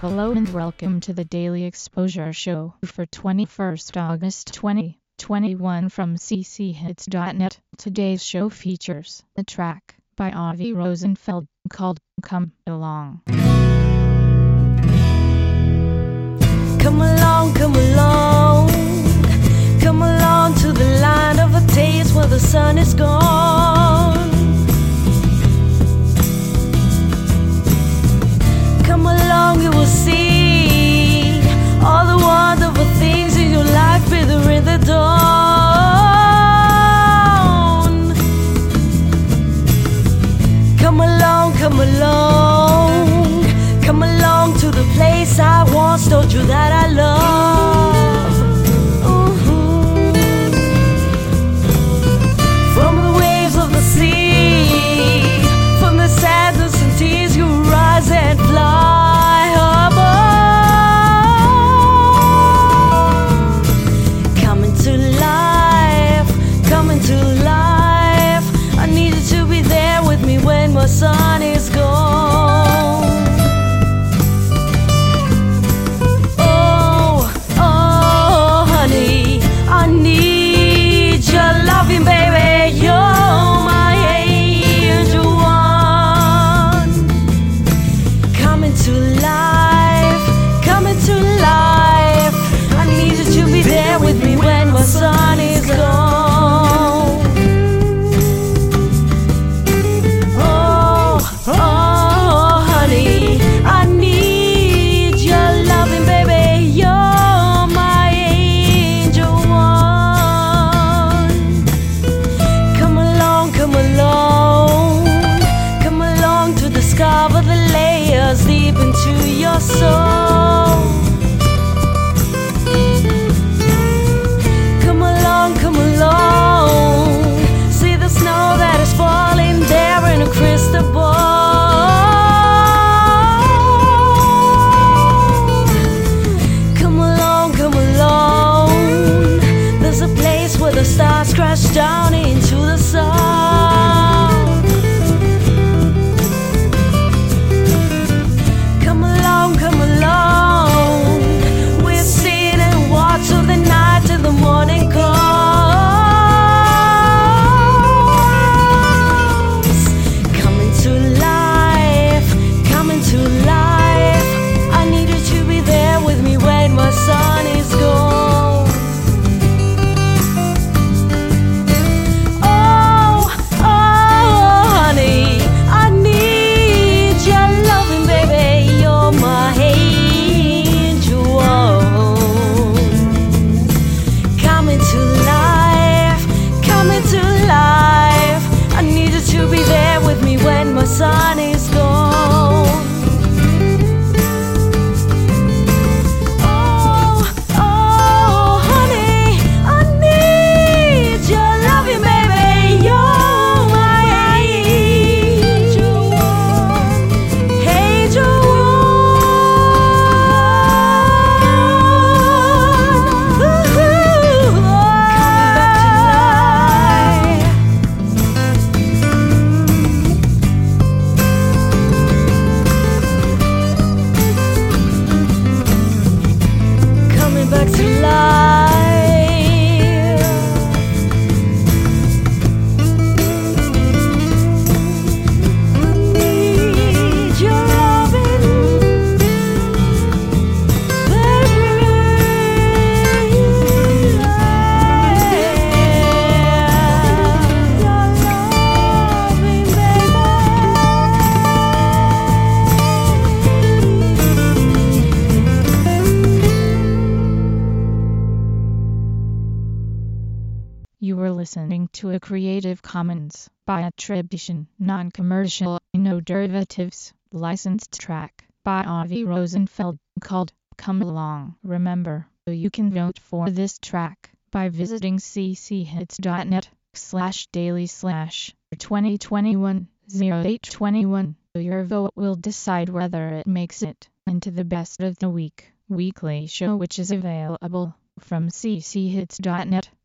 Hello and welcome to the Daily Exposure Show for 21st August 2021 from cchits.net. Today's show features the track by Avi Rosenfeld called Come Along. Come along, come along, come along to the land of a days where the sun is gone. Told you that I love. From the waves of the sea, from the sadness and tears, you rise and fly above. Coming to life, coming to life. I need you to be there with me when my sun is gone. Coming to sun is You were listening to a Creative Commons by attribution, non-commercial, no derivatives, licensed track by Avi Rosenfeld called Come Along. Remember, you can vote for this track by visiting cchits.net slash daily slash 2021 0821. Your vote will decide whether it makes it into the best of the week weekly show which is available from cchits.net